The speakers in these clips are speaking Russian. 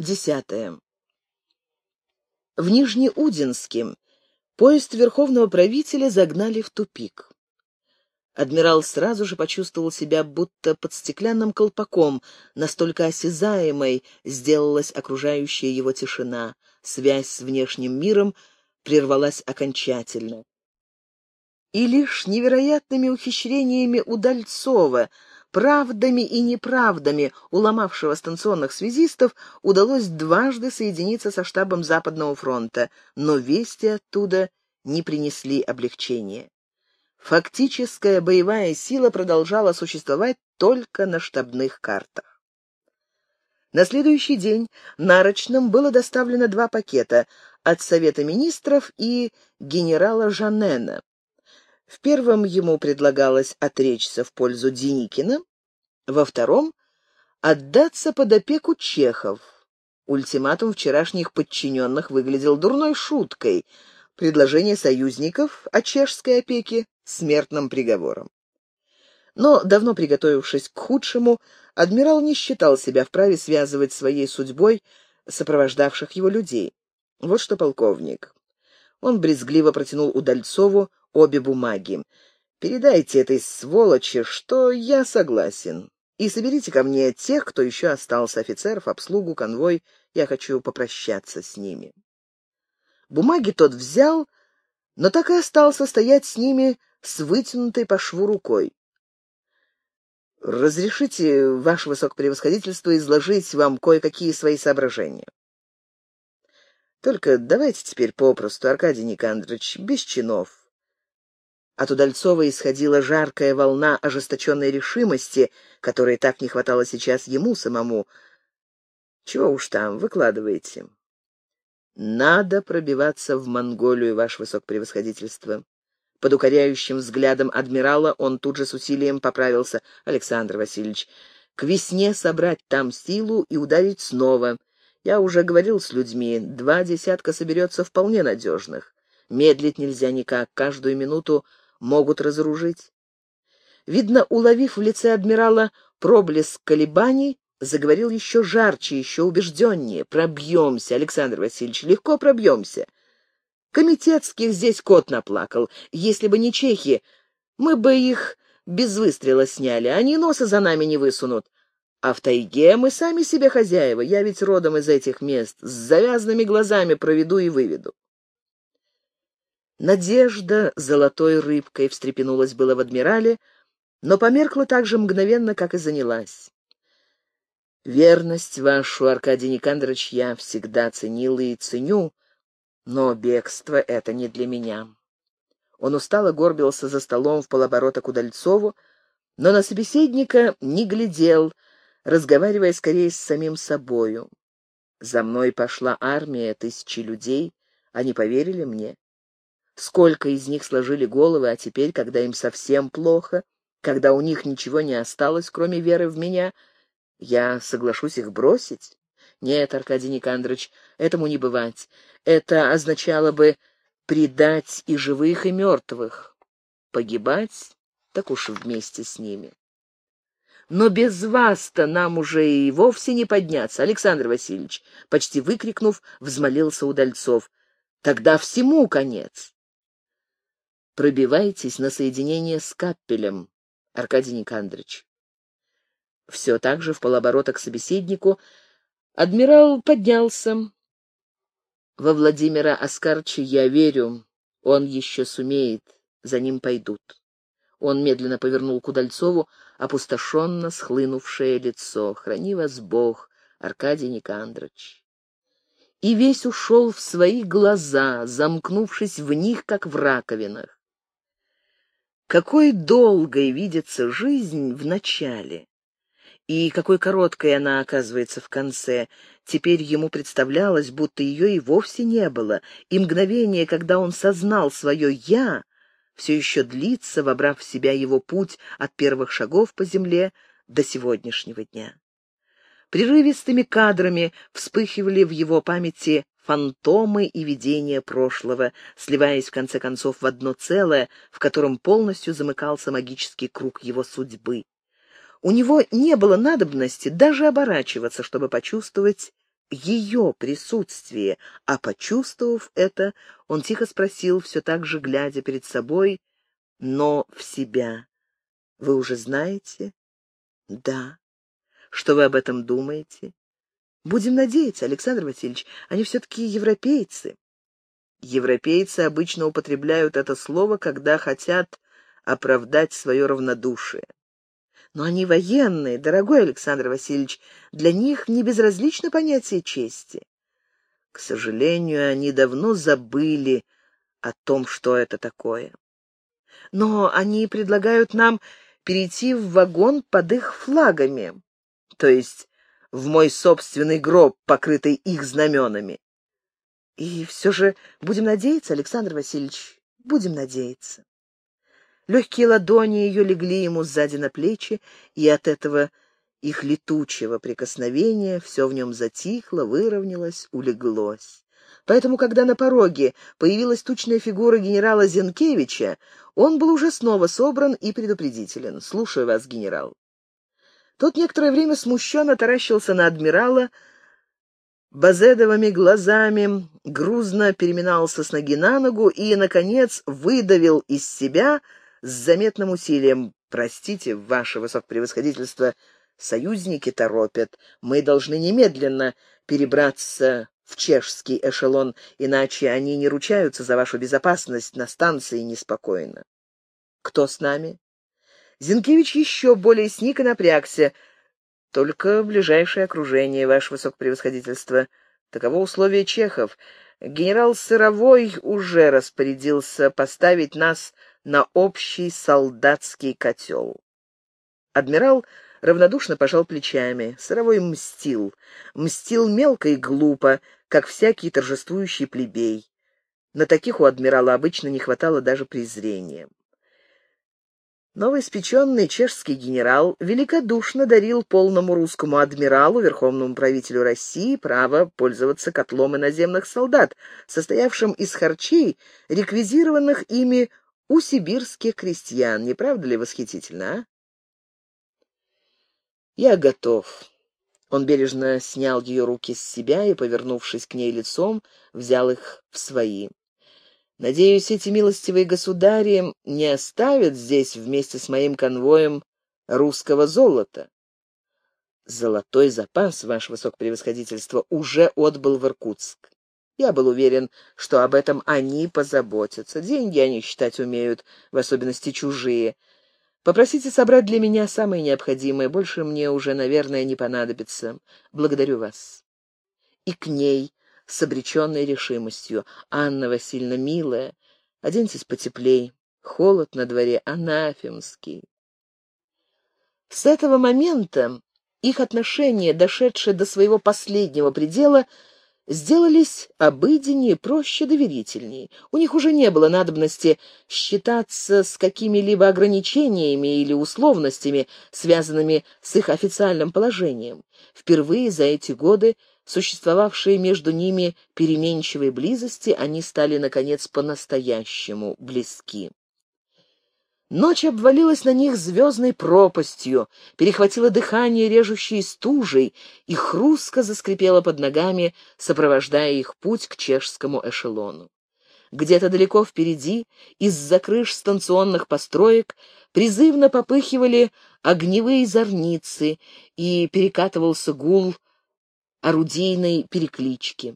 Десятое. В Нижнеудинске поезд верховного правителя загнали в тупик. Адмирал сразу же почувствовал себя будто под стеклянным колпаком, настолько осязаемой сделалась окружающая его тишина. Связь с внешним миром прервалась окончательно. И лишь невероятными ухищрениями Удальцова, правдами и неправдами уломавшего станционных связистов, удалось дважды соединиться со штабом Западного фронта, но вести оттуда не принесли облегчения. Фактическая боевая сила продолжала существовать только на штабных картах. На следующий день Нарочным было доставлено два пакета от Совета министров и генерала Жанена. В первом ему предлагалось отречься в пользу Деникина, во втором — отдаться под опеку чехов. Ультиматум вчерашних подчиненных выглядел дурной шуткой. Предложение союзников о чешской опеке смертным приговором. Но, давно приготовившись к худшему, адмирал не считал себя вправе связывать своей судьбой сопровождавших его людей. Вот что полковник. Он брезгливо протянул Удальцову обе бумаги. «Передайте этой сволочи, что я согласен. И соберите ко мне тех, кто еще остался, офицеров, обслугу, конвой. Я хочу попрощаться с ними». Бумаги тот взял, но так и остался стоять с ними с вытянутой по шву рукой. «Разрешите, ваше высокопревосходительство, изложить вам кое-какие свои соображения?» «Только давайте теперь попросту, Аркадий Никандрович, без чинов». От Удальцова исходила жаркая волна ожесточенной решимости, которой так не хватало сейчас ему самому. «Чего уж там, выкладывайте». «Надо пробиваться в Монголию, ваше высокопревосходительство. Под укоряющим взглядом адмирала он тут же с усилием поправился. «Александр Васильевич, к весне собрать там силу и ударить снова. Я уже говорил с людьми, два десятка соберется вполне надежных. Медлить нельзя никак, каждую минуту могут разоружить». Видно, уловив в лице адмирала проблеск колебаний, заговорил еще жарче, еще убежденнее. «Пробьемся, Александр Васильевич, легко пробьемся. Комитетских здесь кот наплакал. Если бы не чехи, мы бы их без выстрела сняли. Они носа за нами не высунут. А в тайге мы сами себе хозяева. Я ведь родом из этих мест. С завязанными глазами проведу и выведу. Надежда золотой рыбкой встрепенулась было в адмирале, но померкла так же мгновенно, как и занялась. Верность вашу, Аркадий Никандрович, я всегда ценил и ценю, но бегство — это не для меня. Он устало горбился за столом в полоборота к Удальцову, но на собеседника не глядел, разговаривая скорее с самим собою. За мной пошла армия, тысячи людей. Они поверили мне. Сколько из них сложили головы, а теперь, когда им совсем плохо, когда у них ничего не осталось, кроме веры в меня, я соглашусь их бросить? Нет, Аркадий Никандрович, этому не бывать. Это означало бы предать и живых, и мертвых. Погибать, так уж вместе с ними. Но без вас-то нам уже и вовсе не подняться, Александр Васильевич, почти выкрикнув, взмолился Удальцов. Тогда всему конец. Пробивайтесь на соединение с Каппелем, Аркадий Никандрович. Все так же в полоборота к собеседнику Адмирал поднялся. Во Владимира Оскарча я верю, он еще сумеет, за ним пойдут. Он медленно повернул к Удальцову опустошенно схлынувшее лицо. «Храни вас Бог, Аркадий Никандрович!» И весь ушел в свои глаза, замкнувшись в них, как в раковинах. Какой долгой видится жизнь в начале! И какой короткой она оказывается в конце. Теперь ему представлялось, будто ее и вовсе не было, и мгновение, когда он сознал свое «я», все еще длится, вобрав в себя его путь от первых шагов по земле до сегодняшнего дня. Прерывистыми кадрами вспыхивали в его памяти фантомы и видения прошлого, сливаясь в конце концов в одно целое, в котором полностью замыкался магический круг его судьбы. У него не было надобности даже оборачиваться, чтобы почувствовать ее присутствие, а почувствовав это, он тихо спросил, все так же глядя перед собой, но в себя. «Вы уже знаете?» «Да». «Что вы об этом думаете?» «Будем надеяться, Александр Васильевич, они все-таки европейцы». Европейцы обычно употребляют это слово, когда хотят оправдать свое равнодушие. Но они военные, дорогой Александр Васильевич, для них не безразлично понятие чести. К сожалению, они давно забыли о том, что это такое. Но они предлагают нам перейти в вагон под их флагами, то есть в мой собственный гроб, покрытый их знаменами. И все же будем надеяться, Александр Васильевич, будем надеяться. Легкие ладони ее легли ему сзади на плечи, и от этого их летучего прикосновения все в нем затихло, выровнялось, улеглось. Поэтому, когда на пороге появилась тучная фигура генерала Зенкевича, он был уже снова собран и предупредителен. «Слушаю вас, генерал». Тот некоторое время смущенно таращился на адмирала, базедовыми глазами, грузно переминался с ноги на ногу и, наконец, выдавил из себя с заметным усилием «Простите, ваше высокопревосходительство, союзники торопят. Мы должны немедленно перебраться в чешский эшелон, иначе они не ручаются за вашу безопасность на станции неспокойно». «Кто с нами?» Зинкевич еще более сник и напрягся. «Только ближайшее окружение, ваше высокопревосходительство. Таково условие чехов. Генерал Сыровой уже распорядился поставить нас на общий солдатский котел. Адмирал равнодушно пожал плечами. Сыровой мстил. Мстил мелко и глупо, как всякий торжествующий плебей. На таких у адмирала обычно не хватало даже презрения. Новоиспеченный чешский генерал великодушно дарил полному русскому адмиралу, верховному правителю России, право пользоваться котлом иноземных солдат, состоявшим из харчей, реквизированных ими у сибирских крестьян. Не правда ли восхитительно, а? «Я готов». Он бережно снял ее руки с себя и, повернувшись к ней лицом, взял их в свои. «Надеюсь, эти милостивые государи не оставят здесь вместе с моим конвоем русского золота». «Золотой запас, ваше высокопревосходительство, уже отбыл в Иркутск. Я был уверен, что об этом они позаботятся. Деньги они считать умеют, в особенности чужие. Попросите собрать для меня самое необходимое, больше мне уже, наверное, не понадобится. Благодарю вас. И к ней, с обреченной решимостью. Анна Васильевна, милая, оденьтесь потеплей. Холод на дворе, анафемский. С этого момента их отношения, дошедшие до своего последнего предела, сделались обыденнее, проще, доверительнее. У них уже не было надобности считаться с какими-либо ограничениями или условностями, связанными с их официальным положением. Впервые за эти годы, существовавшие между ними переменчивой близости, они стали, наконец, по-настоящему близки. Ночь обвалилась на них звездной пропастью, перехватила дыхание режущей стужей и хрустко заскрипела под ногами, сопровождая их путь к чешскому эшелону. Где-то далеко впереди, из-за крыш станционных построек, призывно попыхивали огневые зорницы и перекатывался гул орудийной переклички.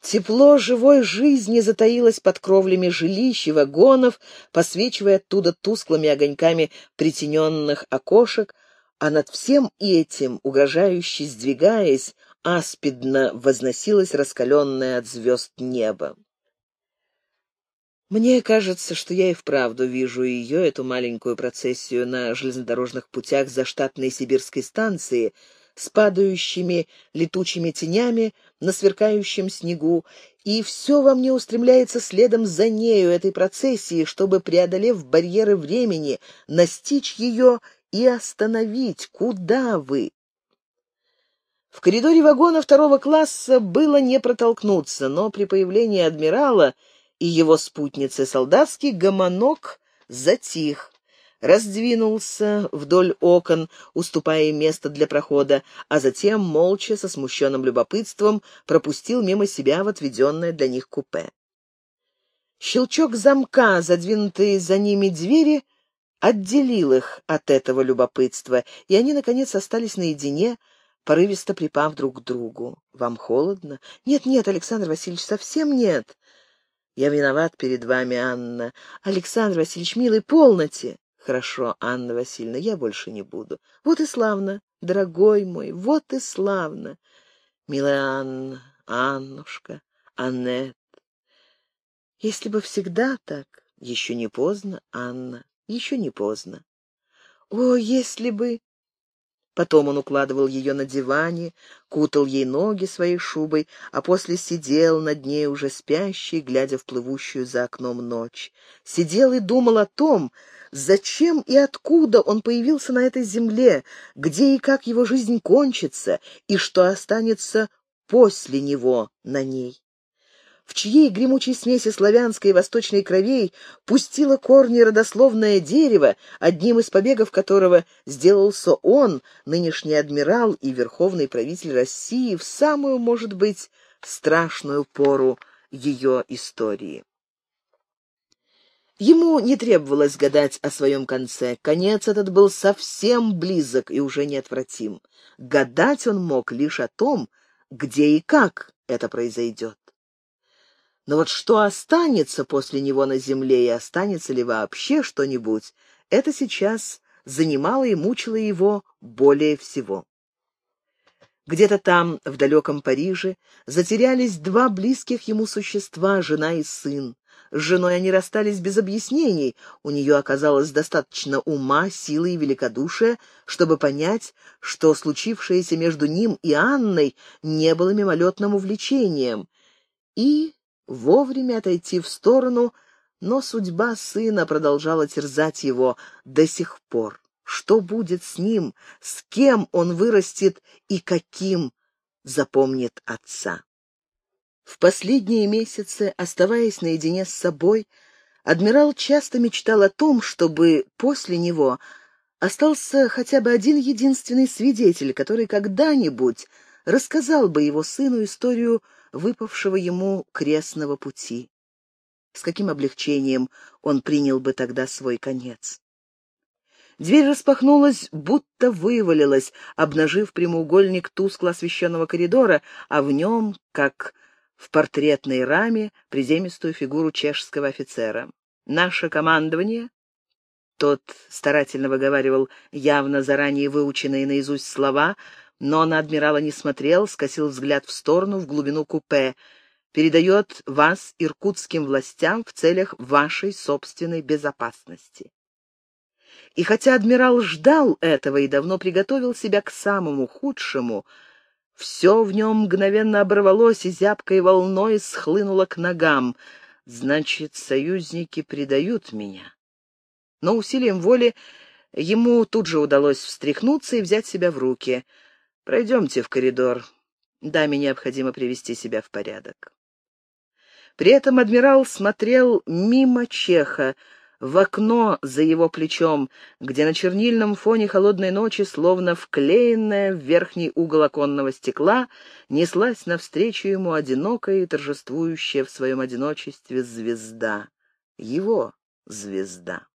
Тепло живой жизни затаилось под кровлями жилищ и вагонов, посвечивая оттуда тусклыми огоньками притененных окошек, а над всем этим, угрожающе сдвигаясь, аспидно возносилось раскаленное от звезд небо. Мне кажется, что я и вправду вижу ее, эту маленькую процессию на железнодорожных путях за штатной сибирской станции — с падающими летучими тенями на сверкающем снегу, и все во мне устремляется следом за нею, этой процессии, чтобы, преодолев барьеры времени, настичь ее и остановить. Куда вы? В коридоре вагона второго класса было не протолкнуться, но при появлении адмирала и его спутницы солдатский гомонок затих. Раздвинулся вдоль окон, уступая место для прохода, а затем, молча, со смущенным любопытством, пропустил мимо себя в отведенное для них купе. Щелчок замка, задвинутые за ними двери, отделил их от этого любопытства, и они, наконец, остались наедине, порывисто припав друг к другу. «Вам холодно?» «Нет-нет, Александр Васильевич, совсем нет». «Я виноват перед вами, Анна. Александр Васильевич, милый, полноте!» «Хорошо, Анна Васильевна, я больше не буду. Вот и славно, дорогой мой, вот и славно. Милая Анна, Аннушка, Аннет. Если бы всегда так, еще не поздно, Анна, еще не поздно. О, если бы... Потом он укладывал ее на диване, кутал ей ноги своей шубой, а после сидел над ней уже спящий, глядя в плывущую за окном ночь. Сидел и думал о том, зачем и откуда он появился на этой земле, где и как его жизнь кончится, и что останется после него на ней? В чьей гремучей смеси славянской и восточной кровей пустило корни родословное дерево, одним из побегов которого сделался он, нынешний адмирал и верховный правитель России, в самую, может быть, страшную пору ее истории. Ему не требовалось гадать о своем конце. Конец этот был совсем близок и уже неотвратим. Гадать он мог лишь о том, где и как это произойдет. Но вот что останется после него на земле и останется ли вообще что-нибудь, это сейчас занимало и мучило его более всего. Где-то там, в далеком Париже, затерялись два близких ему существа, жена и сын. С женой они расстались без объяснений, у нее оказалось достаточно ума, силы и великодушия, чтобы понять, что случившееся между ним и Анной не было мимолетным увлечением, и вовремя отойти в сторону, но судьба сына продолжала терзать его до сих пор. Что будет с ним, с кем он вырастет и каким запомнит отца? В последние месяцы, оставаясь наедине с собой, адмирал часто мечтал о том, чтобы после него остался хотя бы один единственный свидетель, который когда-нибудь рассказал бы его сыну историю выпавшего ему крестного пути. С каким облегчением он принял бы тогда свой конец. Дверь распахнулась, будто вывалилась, обнажив прямоугольник тускло освещенного коридора, а в нем, как в портретной раме, приземистую фигуру чешского офицера. «Наше командование?» Тот старательно выговаривал явно заранее выученные наизусть слова, но на адмирала не смотрел, скосил взгляд в сторону, в глубину купе. «Передает вас иркутским властям в целях вашей собственной безопасности». И хотя адмирал ждал этого и давно приготовил себя к самому худшему, все в нем мгновенно оборвалось и зябкой волной схлынуло к ногам. Значит, союзники предают меня. Но усилием воли ему тут же удалось встряхнуться и взять себя в руки — Пройдемте в коридор. Даме необходимо привести себя в порядок. При этом адмирал смотрел мимо Чеха, в окно за его плечом, где на чернильном фоне холодной ночи, словно вклеенная в верхний угол оконного стекла, неслась навстречу ему одинокая и торжествующая в своем одиночестве звезда. Его звезда.